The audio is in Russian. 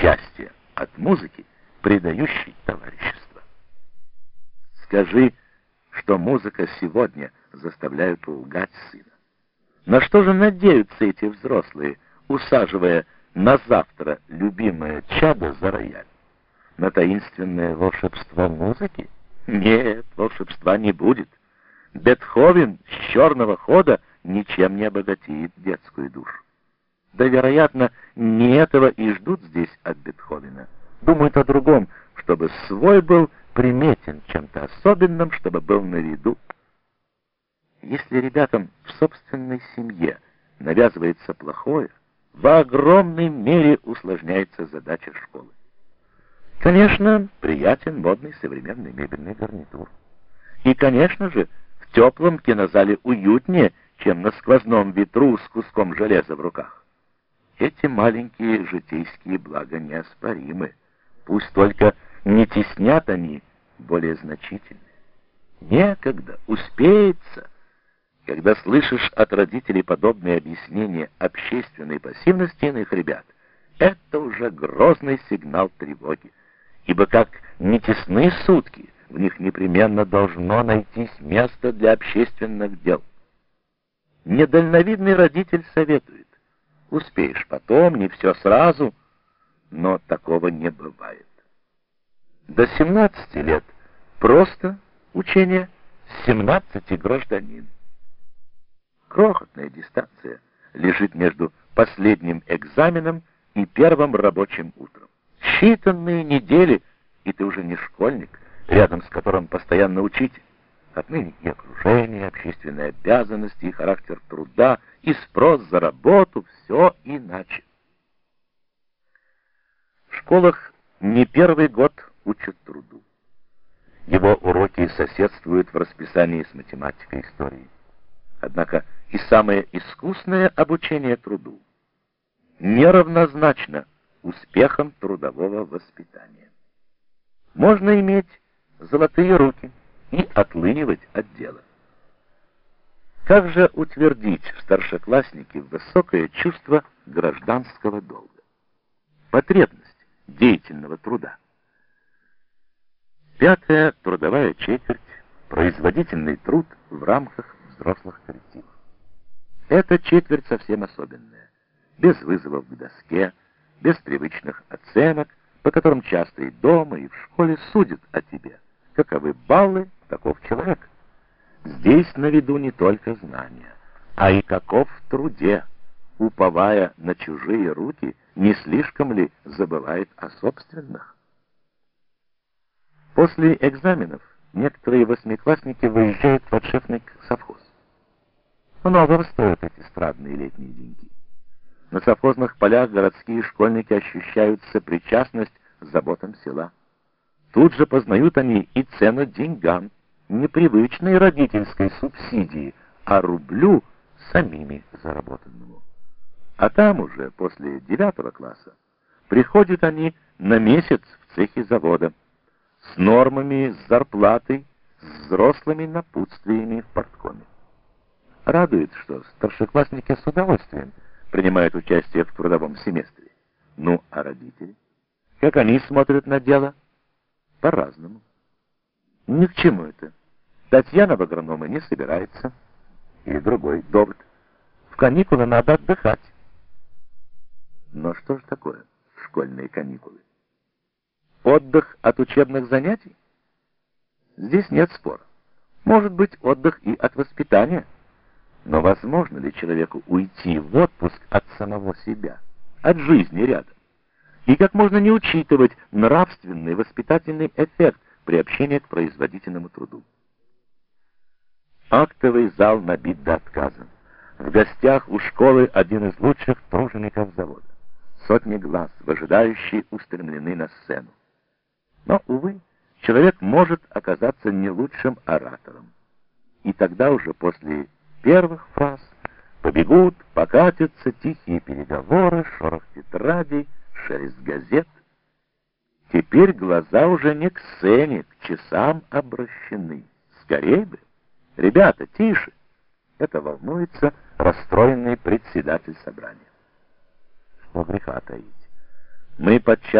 счастье от музыки, придающей товарищество. Скажи, что музыка сегодня заставляет лгать сына. На что же надеются эти взрослые, усаживая на завтра любимое чадо за рояль? На таинственное волшебство музыки? Нет, волшебства не будет. Бетховен с черного хода ничем не обогатит детскую душу. Да, вероятно, не этого и ждут здесь от Бетховена. Думают о другом, чтобы свой был приметен чем-то особенным, чтобы был на виду. Если ребятам в собственной семье навязывается плохое, в огромной мере усложняется задача школы. Конечно, приятен модный современный мебельный гарнитур. И, конечно же, в теплом кинозале уютнее, чем на сквозном ветру с куском железа в руках. Эти маленькие житейские блага неоспоримы. Пусть только не теснят они более значительные. Некогда, успеется. Когда слышишь от родителей подобные объяснения общественной пассивности иных ребят, это уже грозный сигнал тревоги. Ибо как не тесны сутки, в них непременно должно найтись место для общественных дел. Недальновидный родитель советует. Успеешь потом, не все сразу, но такого не бывает. До 17 лет просто учение, с 17 гражданин. Крохотная дистанция лежит между последним экзаменом и первым рабочим утром. Считанные недели, и ты уже не школьник, рядом с которым постоянно учитель. Отныне и окружение, общественные обязанности, и характер труда, и спрос за работу — все иначе. В школах не первый год учат труду. Его уроки соседствуют в расписании с математикой и историей. Однако и самое искусное обучение труду неравнозначно успехом трудового воспитания. Можно иметь золотые руки и отлынивать от дела. Как же утвердить в старшекласснике высокое чувство гражданского долга? Потребность деятельного труда. Пятая трудовая четверть – производительный труд в рамках взрослых коллективов. Эта четверть совсем особенная, без вызовов к доске, без привычных оценок, по которым часто и дома, и в школе судят о тебе. Каковы баллы, таков человек. Здесь на виду не только знания, а и каков в труде, уповая на чужие руки, не слишком ли забывает о собственных? После экзаменов некоторые восьмиклассники выезжают в подшефный совхоз. Много стоят эти страдные летние деньги. На совхозных полях городские школьники ощущают сопричастность к заботам села. Тут же познают они и цену деньгам, непривычной родительской субсидии, а рублю самими заработанному. А там уже, после девятого класса, приходят они на месяц в цехе завода, с нормами, с зарплатой, с взрослыми напутствиями в порткоме. Радует, что старшеклассники с удовольствием принимают участие в трудовом семестре. Ну, а родители? Как они смотрят на дело? По-разному. Ни к чему это. Татьяна в агрономы не собирается. Или другой довод. В каникулы надо отдыхать. Но что же такое школьные каникулы? Отдых от учебных занятий? Здесь нет спора. Может быть, отдых и от воспитания. Но возможно ли человеку уйти в отпуск от самого себя, от жизни рядом? И как можно не учитывать нравственный воспитательный эффект при общении к производительному труду? Актовый зал набит до отказа. В гостях у школы один из лучших тружеников завода. Сотни глаз, выжидающие, устремлены на сцену. Но, увы, человек может оказаться не лучшим оратором. И тогда уже после первых фраз побегут, покатятся тихие переговоры, шорох тетрадей, шелест газет. Теперь глаза уже не к сцене, к часам обращены. Скорей бы! Ребята, тише! Это волнуется расстроенный председатель собрания. Что греха таить. Мы подчас